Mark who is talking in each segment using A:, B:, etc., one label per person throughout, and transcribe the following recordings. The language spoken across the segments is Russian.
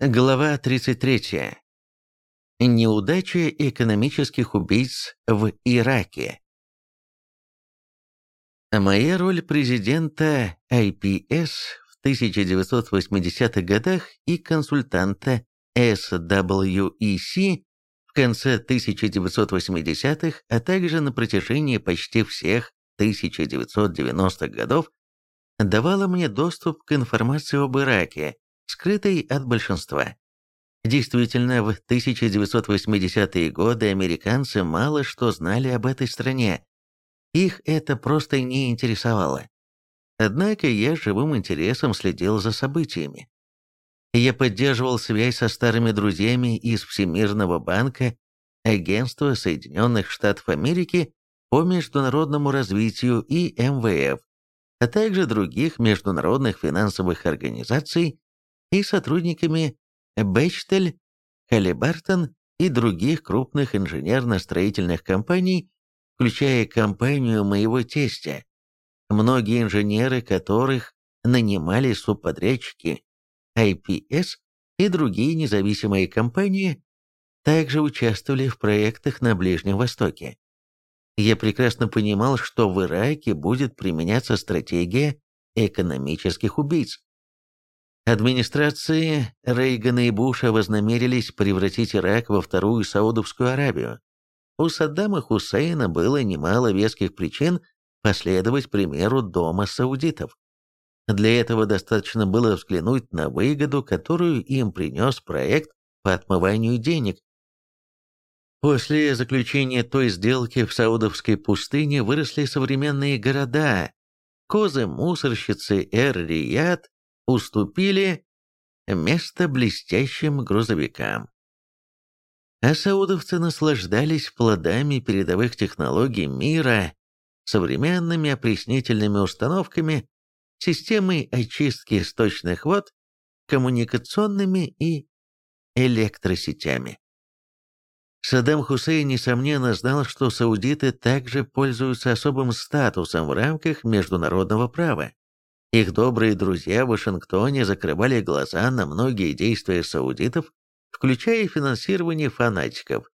A: Глава 33. Неудача экономических убийц в Ираке. Моя роль президента IPS в 1980-х годах и консультанта SWEC в конце 1980-х, а также на протяжении почти всех 1990-х годов давала мне доступ к информации об Ираке, скрытой от большинства. Действительно, в 1980-е годы американцы мало что знали об этой стране. Их это просто не интересовало. Однако я живым интересом следил за событиями. Я поддерживал связь со старыми друзьями из Всемирного банка, Агентства Соединенных Штатов Америки по международному развитию и МВФ, а также других международных финансовых организаций, и сотрудниками Бечтель, Халибартон и других крупных инженерно-строительных компаний, включая компанию моего тестя, многие инженеры которых нанимали субподрядчики IPS и другие независимые компании, также участвовали в проектах на Ближнем Востоке. Я прекрасно понимал, что в Ираке будет применяться стратегия экономических убийц. Администрации Рейгана и Буша вознамерились превратить Ирак во вторую Саудовскую Аравию. У Саддама Хусейна было немало веских причин последовать примеру дома саудитов. Для этого достаточно было взглянуть на выгоду, которую им принес проект по отмыванию денег. После заключения той сделки в Саудовской пустыне выросли современные города. Козы-мусорщицы Эр-Рияд уступили место блестящим грузовикам. А саудовцы наслаждались плодами передовых технологий мира, современными опреснительными установками, системой очистки сточных вод, коммуникационными и электросетями. Саддам Хусейн, несомненно, знал, что саудиты также пользуются особым статусом в рамках международного права. Их добрые друзья в Вашингтоне закрывали глаза на многие действия саудитов, включая финансирование фанатиков.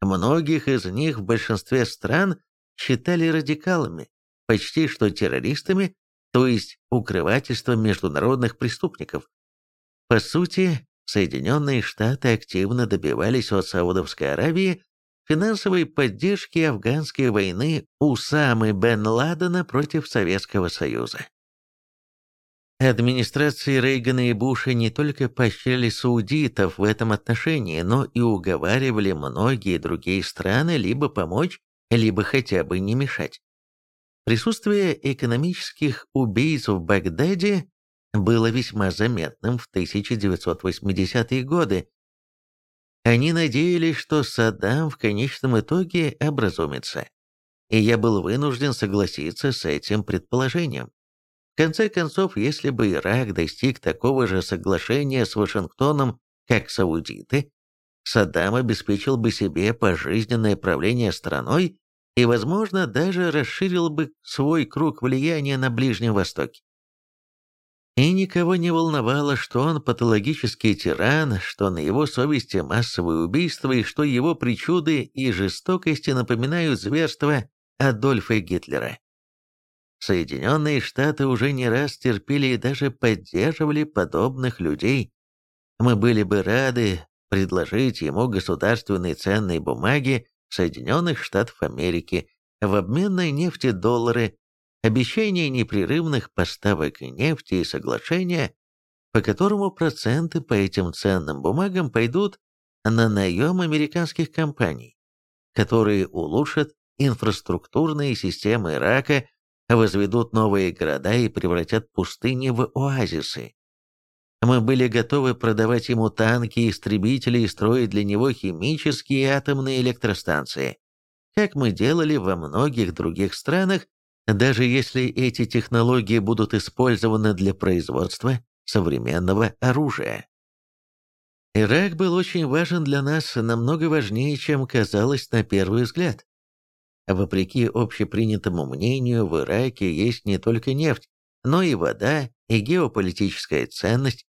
A: Многих из них в большинстве стран считали радикалами, почти что террористами, то есть укрывательством международных преступников. По сути, Соединенные Штаты активно добивались от Саудовской Аравии финансовой поддержки афганской войны Усамы бен Ладена против Советского Союза. Администрации Рейгана и Буша не только поощряли саудитов в этом отношении, но и уговаривали многие другие страны либо помочь, либо хотя бы не мешать. Присутствие экономических убийц в Багдаде было весьма заметным в 1980-е годы. Они надеялись, что Саддам в конечном итоге образумится, и я был вынужден согласиться с этим предположением конце концов, если бы Ирак достиг такого же соглашения с Вашингтоном, как саудиты, Саддам обеспечил бы себе пожизненное правление страной и, возможно, даже расширил бы свой круг влияния на Ближнем Востоке. И никого не волновало, что он патологический тиран, что на его совести массовые убийства и что его причуды и жестокости напоминают зверство Адольфа Гитлера. Соединенные Штаты уже не раз терпели и даже поддерживали подобных людей. Мы были бы рады предложить ему государственные ценные бумаги Соединенных Штатов Америки в обмен на нефтедоллары, обещание непрерывных поставок нефти и соглашения, по которому проценты по этим ценным бумагам пойдут на наем американских компаний, которые улучшат инфраструктурные системы Ирака возведут новые города и превратят пустыни в оазисы. Мы были готовы продавать ему танки, истребители и строить для него химические и атомные электростанции, как мы делали во многих других странах, даже если эти технологии будут использованы для производства современного оружия. Ирак был очень важен для нас, намного важнее, чем казалось на первый взгляд. Вопреки общепринятому мнению, в Ираке есть не только нефть, но и вода, и геополитическая ценность.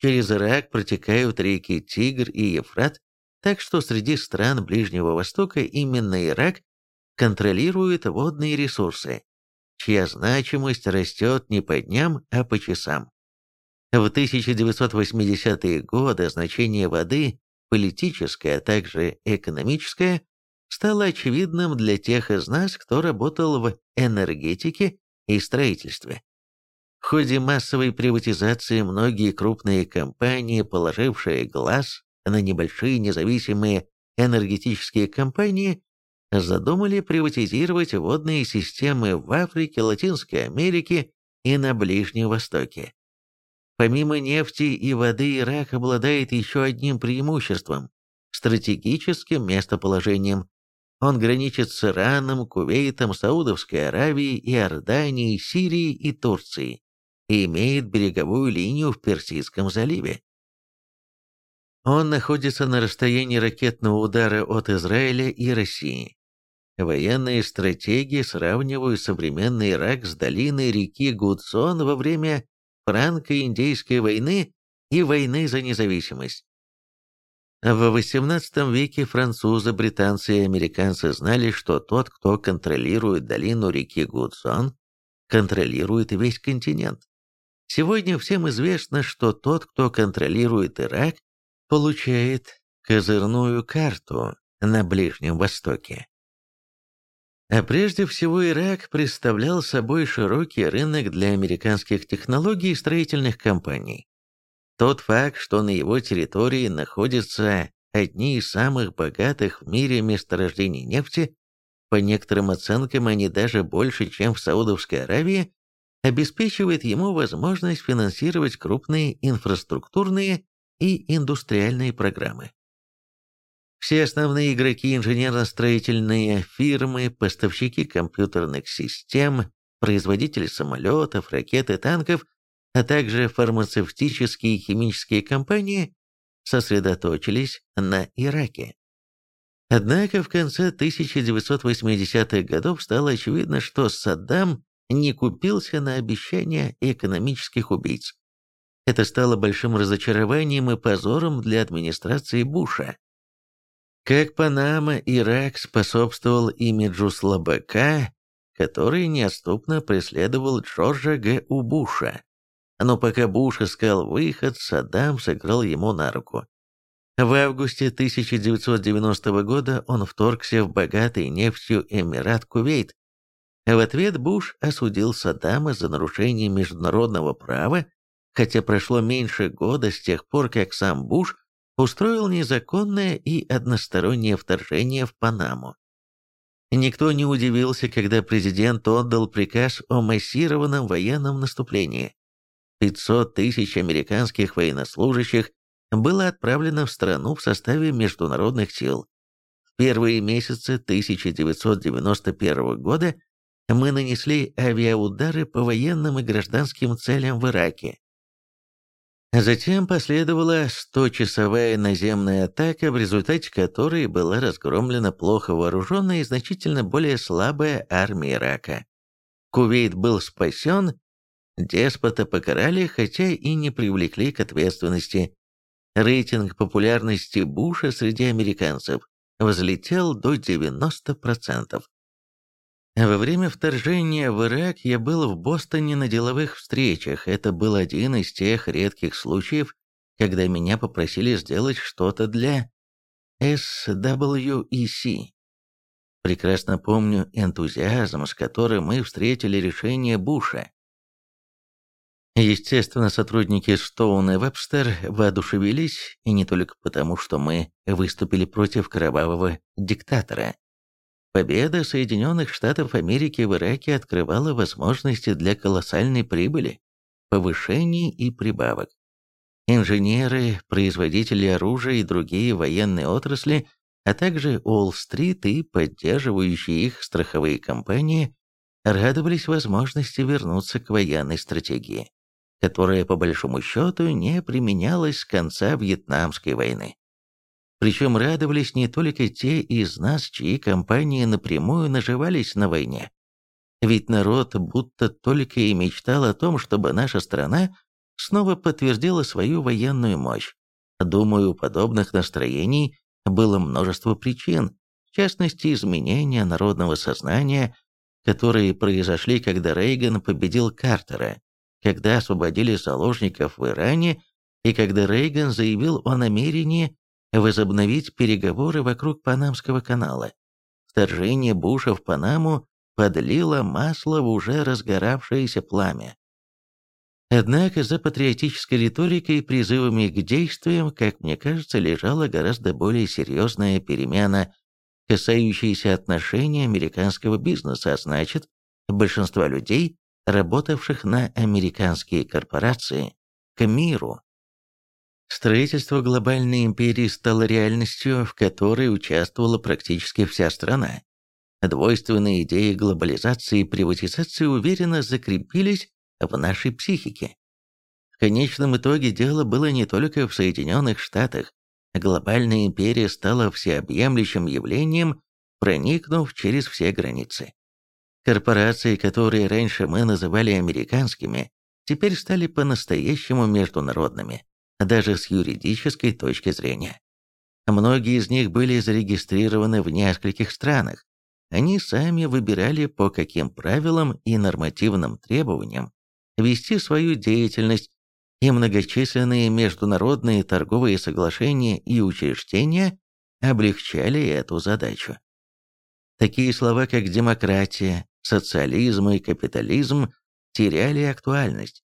A: Через Ирак протекают реки Тигр и Ефрат, так что среди стран Ближнего Востока именно Ирак контролирует водные ресурсы, чья значимость растет не по дням, а по часам. В 1980-е годы значение воды, политическое, а также экономическое, стало очевидным для тех из нас, кто работал в энергетике и строительстве. В ходе массовой приватизации многие крупные компании, положившие глаз на небольшие независимые энергетические компании, задумали приватизировать водные системы в Африке, Латинской Америке и на Ближнем Востоке. Помимо нефти и воды, Ирак обладает еще одним преимуществом – стратегическим местоположением. Он граничит с Ираном, Кувейтом, Саудовской Аравией, Иорданией, Сирией и Турцией и имеет береговую линию в Персидском заливе. Он находится на расстоянии ракетного удара от Израиля и России. Военные стратегии сравнивают современный Ирак с долиной реки Гудсон во время франко-индейской войны и войны за независимость. В XVIII веке французы, британцы и американцы знали, что тот, кто контролирует долину реки Гудсон, контролирует весь континент. Сегодня всем известно, что тот, кто контролирует Ирак, получает козырную карту на Ближнем Востоке. А прежде всего Ирак представлял собой широкий рынок для американских технологий и строительных компаний. Тот факт, что на его территории находятся одни из самых богатых в мире месторождений нефти, по некоторым оценкам они даже больше, чем в Саудовской Аравии, обеспечивает ему возможность финансировать крупные инфраструктурные и индустриальные программы. Все основные игроки инженерно-строительные фирмы, поставщики компьютерных систем, производители самолетов, ракет и танков, а также фармацевтические и химические компании сосредоточились на Ираке. Однако в конце 1980-х годов стало очевидно, что Саддам не купился на обещания экономических убийц. Это стало большим разочарованием и позором для администрации Буша. Как Панама, Ирак способствовал имиджу слабака, который неотступно преследовал Джорджа Г. У. Буша. Но пока Буш искал выход, Саддам сыграл ему на руку. В августе 1990 года он вторгся в богатый нефтью Эмират Кувейт, в ответ Буш осудил Саддама за нарушение международного права, хотя прошло меньше года с тех пор, как сам Буш устроил незаконное и одностороннее вторжение в Панаму. Никто не удивился, когда президент отдал приказ о массированном военном наступлении. 500 тысяч американских военнослужащих было отправлено в страну в составе международных сил. В первые месяцы 1991 года мы нанесли авиаудары по военным и гражданским целям в Ираке. Затем последовала 100-часовая наземная атака, в результате которой была разгромлена плохо вооруженная и значительно более слабая армия Ирака. Кувейт был спасен, деспота покарали, хотя и не привлекли к ответственности. Рейтинг популярности Буша среди американцев взлетел до 90%. Во время вторжения в Ирак я был в Бостоне на деловых встречах. Это был один из тех редких случаев, когда меня попросили сделать что-то для SWEC. Прекрасно помню энтузиазм, с которым мы встретили решение Буша. Естественно, сотрудники Стоун и Вебстер воодушевились, и не только потому, что мы выступили против кровавого диктатора. Победа Соединенных Штатов Америки в Ираке открывала возможности для колоссальной прибыли, повышений и прибавок. Инженеры, производители оружия и другие военные отрасли, а также Уолл-стрит и поддерживающие их страховые компании радовались возможности вернуться к военной стратегии, которая по большому счету не применялась с конца Вьетнамской войны. Причем радовались не только те из нас, чьи компании напрямую наживались на войне. Ведь народ будто только и мечтал о том, чтобы наша страна снова подтвердила свою военную мощь. Думаю, у подобных настроений было множество причин, в частности, изменения народного сознания, которые произошли, когда Рейган победил Картера, когда освободили заложников в Иране и когда Рейган заявил о намерении возобновить переговоры вокруг Панамского канала. Вторжение Буша в Панаму подлило масло в уже разгоравшееся пламя. Однако за патриотической риторикой и призывами к действиям, как мне кажется, лежала гораздо более серьезная перемена, касающаяся отношения американского бизнеса, а значит, большинства людей, работавших на американские корпорации, к миру. Строительство глобальной империи стало реальностью, в которой участвовала практически вся страна. Двойственные идеи глобализации и приватизации уверенно закрепились в нашей психике. В конечном итоге дело было не только в Соединенных Штатах. Глобальная империя стала всеобъемлющим явлением, проникнув через все границы. Корпорации, которые раньше мы называли американскими, теперь стали по-настоящему международными, даже с юридической точки зрения. Многие из них были зарегистрированы в нескольких странах. Они сами выбирали, по каким правилам и нормативным требованиям вести свою деятельность, и многочисленные международные торговые соглашения и учреждения облегчали эту задачу. Такие слова, как демократия, социализм и капитализм теряли актуальность.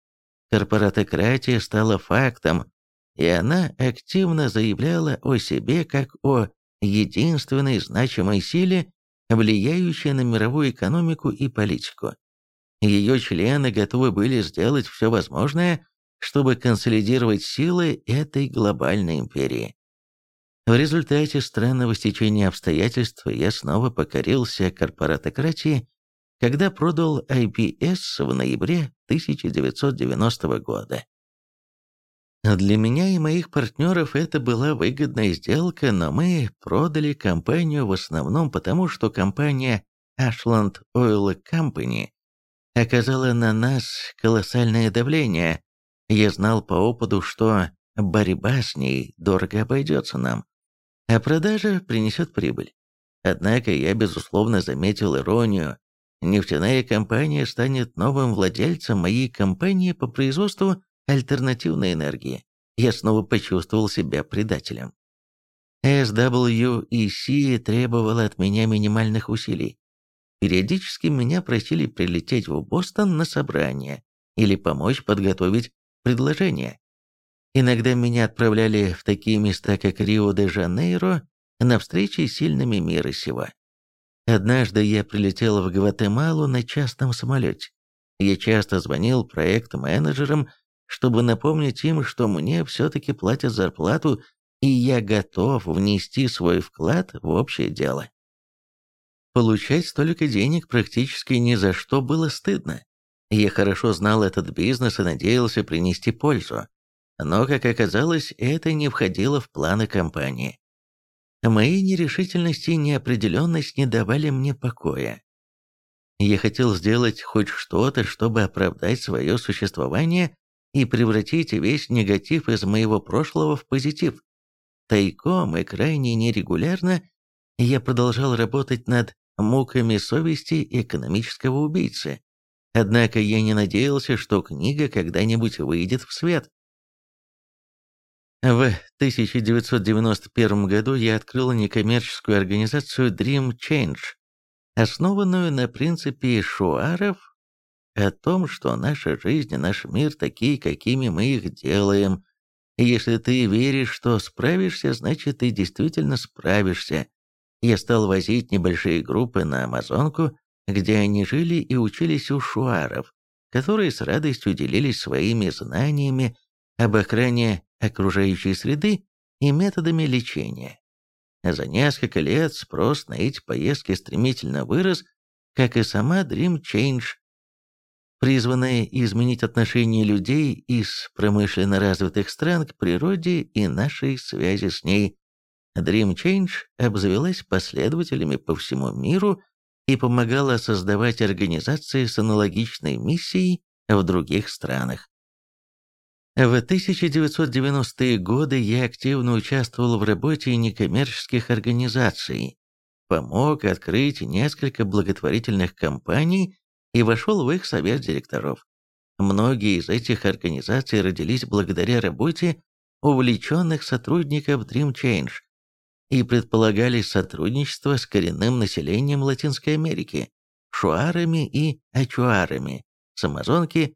A: Корпоратократия стала фактом, и она активно заявляла о себе как о единственной значимой силе, влияющей на мировую экономику и политику. Ее члены готовы были сделать все возможное, чтобы консолидировать силы этой глобальной империи. В результате странного стечения обстоятельств я снова покорился корпоратократии, когда продал IPS в ноябре 1990 года. Для меня и моих партнеров это была выгодная сделка, но мы продали компанию в основном потому, что компания Ashland Oil Company оказала на нас колоссальное давление. Я знал по опыту, что борьба с ней дорого обойдется нам, а продажа принесет прибыль. Однако я, безусловно, заметил иронию. Нефтяная компания станет новым владельцем моей компании по производству альтернативной энергии. Я снова почувствовал себя предателем. SWEC требовала от меня минимальных усилий. Периодически меня просили прилететь в Бостон на собрание или помочь подготовить предложение. Иногда меня отправляли в такие места, как Рио-де-Жанейро, на встречи с сильными мира сего. Однажды я прилетел в Гватемалу на частном самолете. Я часто звонил проект-менеджерам, чтобы напомнить им, что мне все-таки платят зарплату, и я готов внести свой вклад в общее дело. Получать столько денег практически ни за что было стыдно. Я хорошо знал этот бизнес и надеялся принести пользу. Но, как оказалось, это не входило в планы компании. Мои нерешительности и неопределенность не давали мне покоя. Я хотел сделать хоть что-то, чтобы оправдать свое существование и превратить весь негатив из моего прошлого в позитив. Тайком и крайне нерегулярно я продолжал работать над муками совести экономического убийцы. Однако я не надеялся, что книга когда-нибудь выйдет в свет. В 1991 году я открыл некоммерческую организацию Dream Change, основанную на принципе шуаров о том, что наша жизнь и наш мир такие, какими мы их делаем. Если ты веришь, что справишься, значит ты действительно справишься, я стал возить небольшие группы на Амазонку, где они жили и учились у шуаров, которые с радостью делились своими знаниями об охране окружающей среды и методами лечения. За несколько лет спрос на эти поездки стремительно вырос, как и сама Dream Change, призванная изменить отношение людей из промышленно развитых стран к природе и нашей связи с ней, Dream Change обзавелась последователями по всему миру и помогала создавать организации с аналогичной миссией в других странах. В 1990-е годы я активно участвовал в работе некоммерческих организаций, помог открыть несколько благотворительных компаний и вошел в их совет директоров. Многие из этих организаций родились благодаря работе увлеченных сотрудников Dream Change и предполагали сотрудничество с коренным населением Латинской Америки, шуарами и ачуарами с Амазонки,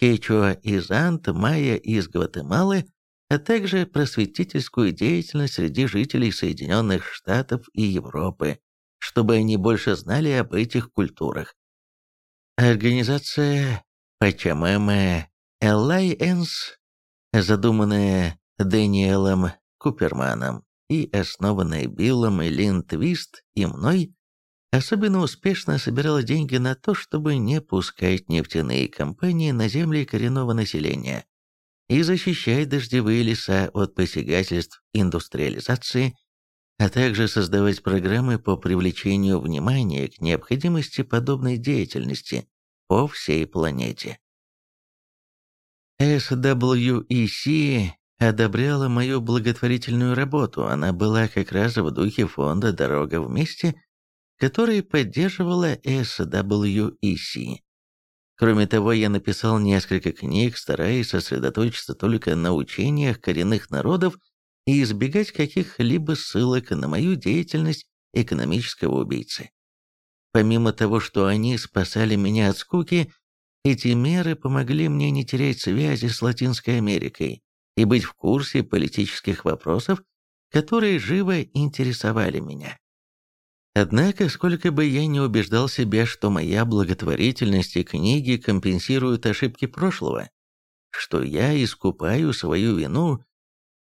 A: кечуа из Ант, майя из Гватемалы, а также просветительскую деятельность среди жителей Соединенных Штатов и Европы, чтобы они больше знали об этих культурах. Организация Pachamama Alliance, задуманная Дэниелом Куперманом и основанная Биллом и Лин Твист и мной, особенно успешно собирала деньги на то, чтобы не пускать нефтяные компании на земли коренного населения и защищать дождевые леса от посягательств индустриализации, а также создавать программы по привлечению внимания к необходимости подобной деятельности по всей планете. SWEC одобряла мою благотворительную работу, она была как раз в духе фонда «Дорога вместе», который поддерживала SWEC. Кроме того, я написал несколько книг, стараясь сосредоточиться только на учениях коренных народов и избегать каких-либо ссылок на мою деятельность экономического убийцы. Помимо того, что они спасали меня от скуки, эти меры помогли мне не терять связи с Латинской Америкой и быть в курсе политических вопросов, которые живо интересовали меня. Однако, сколько бы я не убеждал себя, что моя благотворительность и книги компенсируют ошибки прошлого, что я искупаю свою вину,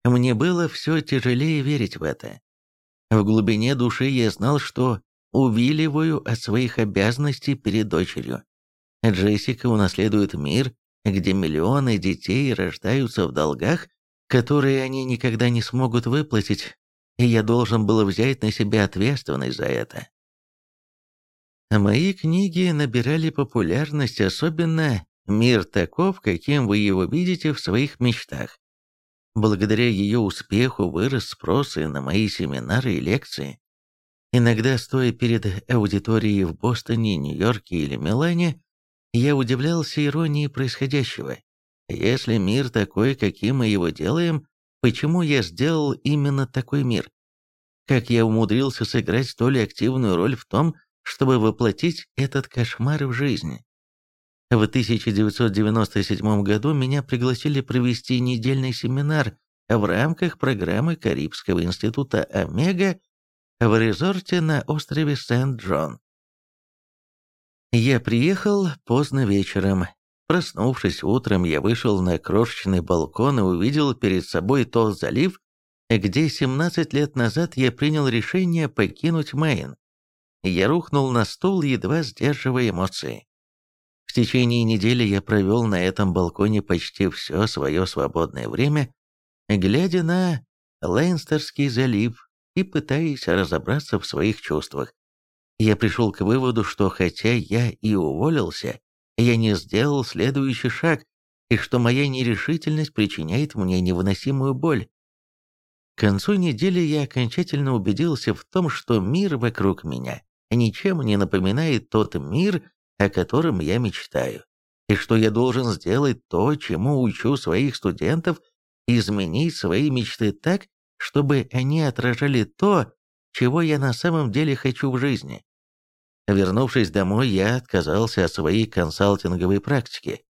A: мне было все тяжелее верить в это. В глубине души я знал, что увиливаю от своих обязанностей перед дочерью. Джессика унаследует мир, где миллионы детей рождаются в долгах, которые они никогда не смогут выплатить, и я должен был взять на себя ответственность за это. Мои книги набирали популярность, особенно «Мир таков, каким вы его видите в своих мечтах». Благодаря ее успеху вырос спрос и на мои семинары и лекции. Иногда, стоя перед аудиторией в Бостоне, Нью-Йорке или Милане, я удивлялся иронии происходящего. Если мир такой, каким мы его делаем, почему я сделал именно такой мир? Как я умудрился сыграть столь активную роль в том, чтобы воплотить этот кошмар в жизнь? В 1997 году меня пригласили провести недельный семинар в рамках программы Карибского института «Омега» в резорте на острове Сент-Джон. Я приехал поздно вечером. Проснувшись утром, я вышел на крошечный балкон и увидел перед собой тот залив, где 17 лет назад я принял решение покинуть Мэйн. Я рухнул на стул, едва сдерживая эмоции. В течение недели я провел на этом балконе почти все свое свободное время, глядя на Лейнстерский залив и пытаясь разобраться в своих чувствах. Я пришел к выводу, что хотя я и уволился, я не сделал следующий шаг, и что моя нерешительность причиняет мне невыносимую боль. К концу недели я окончательно убедился в том, что мир вокруг меня ничем не напоминает тот мир, о котором я мечтаю, и что я должен сделать то, чему учу своих студентов, изменить свои мечты так, чтобы они отражали то, чего я на самом деле хочу в жизни. Вернувшись домой, я отказался от своей консалтинговой практики.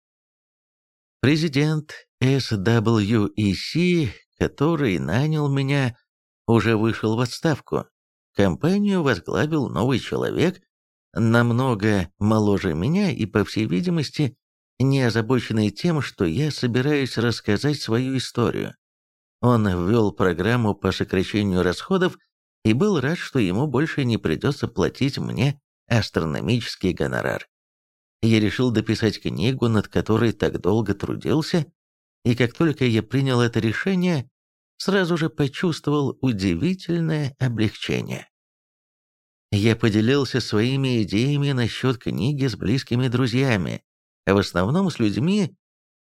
A: Президент SWEC, который нанял меня, уже вышел в отставку. Компанию возглавил новый человек, намного моложе меня и, по всей видимости, не озабоченный тем, что я собираюсь рассказать свою историю. Он ввел программу по сокращению расходов и был рад, что ему больше не придется платить мне астрономический гонорар. Я решил дописать книгу, над которой так долго трудился, и как только я принял это решение, сразу же почувствовал удивительное облегчение. Я поделился своими идеями насчет книги с близкими друзьями, в основном с людьми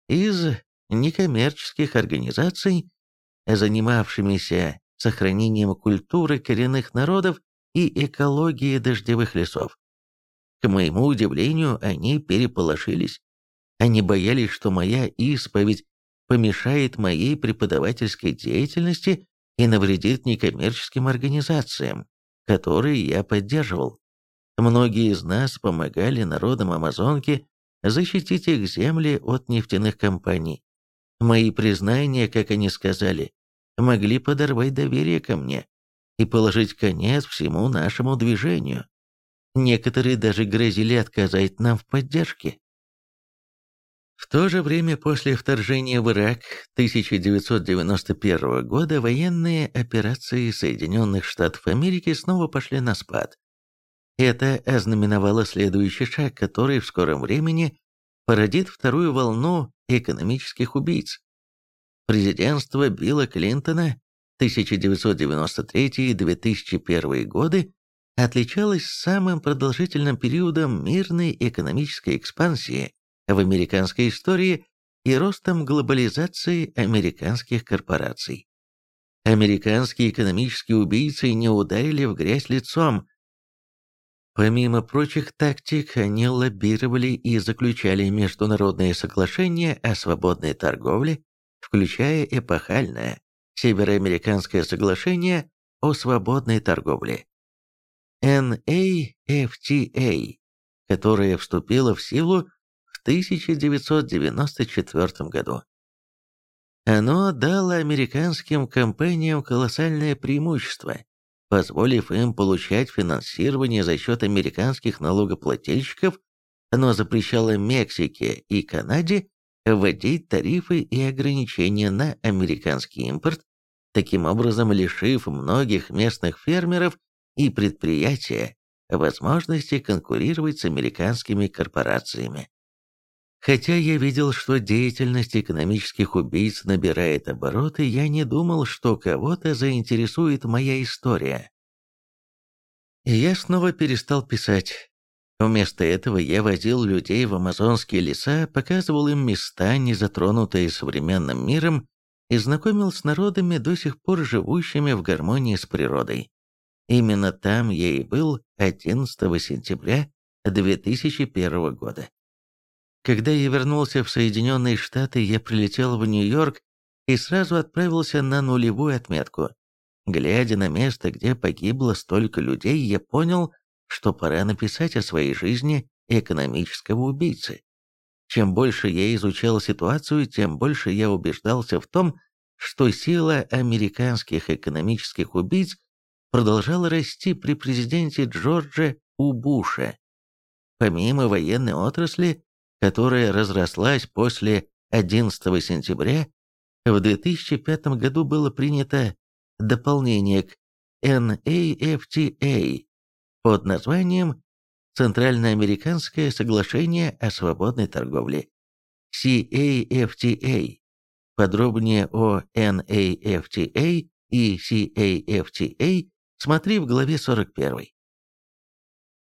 A: из некоммерческих организаций, занимавшимися сохранением культуры коренных народов и экологии дождевых лесов. К моему удивлению, они переполошились. Они боялись, что моя исповедь помешает моей преподавательской деятельности и навредит некоммерческим организациям, которые я поддерживал. Многие из нас помогали народам Амазонки защитить их земли от нефтяных компаний. Мои признания, как они сказали, могли подорвать доверие ко мне и положить конец всему нашему движению. Некоторые даже грозили отказать нам в поддержке. В то же время после вторжения в Ирак 1991 года военные операции Соединенных Штатов Америки снова пошли на спад. Это ознаменовало следующий шаг, который в скором времени породит вторую волну экономических убийц. Президентство Билла Клинтона 1993-2001 годы отличалось самым продолжительным периодом мирной экономической экспансии в американской истории и ростом глобализации американских корпораций. Американские экономические убийцы не ударили в грязь лицом. Помимо прочих тактик, они лоббировали и заключали международные соглашения о свободной торговле, включая эпохальное Североамериканское соглашение о свободной торговле. NAFTA, которое вступило в силу в 1994 году. Оно дало американским компаниям колоссальное преимущество, позволив им получать финансирование за счет американских налогоплательщиков, но запрещало Мексике и Канаде вводить тарифы и ограничения на американский импорт, таким образом лишив многих местных фермеров и предприятия возможности конкурировать с американскими корпорациями. Хотя я видел, что деятельность экономических убийц набирает обороты, я не думал, что кого-то заинтересует моя история. Я снова перестал писать. Вместо этого я возил людей в амазонские леса, показывал им места, не затронутые современным миром, и знакомил с народами, до сих пор живущими в гармонии с природой. Именно там я и был 11 сентября 2001 года. Когда я вернулся в Соединенные Штаты, я прилетел в Нью-Йорк и сразу отправился на нулевую отметку. Глядя на место, где погибло столько людей, я понял, что пора написать о своей жизни экономического убийцы. Чем больше я изучал ситуацию, тем больше я убеждался в том, что сила американских экономических убийц продолжала расти при президенте Джорджа У. Буша. Помимо военной отрасли, которая разрослась после 11 сентября, в 2005 году было принято дополнение к NAFTA под названием Центральноамериканское соглашение о свободной торговле CAFTA. Подробнее о NAFTA и CAFTA Смотри в главе 41.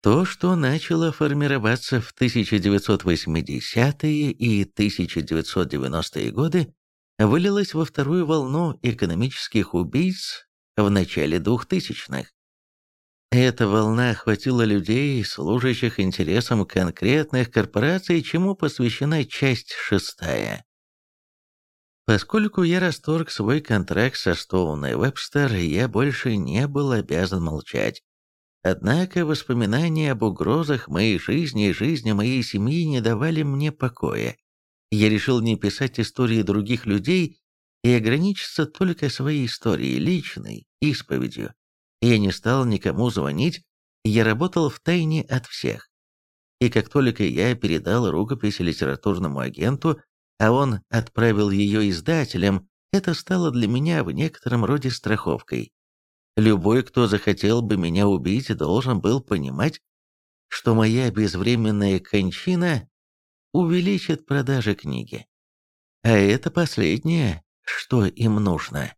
A: То, что начало формироваться в 1980-е и 1990-е годы, вылилось во вторую волну экономических убийц в начале 2000-х. Эта волна охватила людей, служащих интересам конкретных корпораций, чему посвящена часть шестая. Поскольку я расторг свой контракт со Стоун и Вебстер, я больше не был обязан молчать. Однако воспоминания об угрозах моей жизни и жизни моей семьи не давали мне покоя. Я решил не писать истории других людей и ограничиться только своей историей, личной, исповедью. Я не стал никому звонить, я работал в тайне от всех. И как только я передал рукопись литературному агенту, а он отправил ее издателям, это стало для меня в некотором роде страховкой. Любой, кто захотел бы меня убить, должен был понимать, что моя безвременная кончина увеличит продажи книги. А это последнее, что им нужно.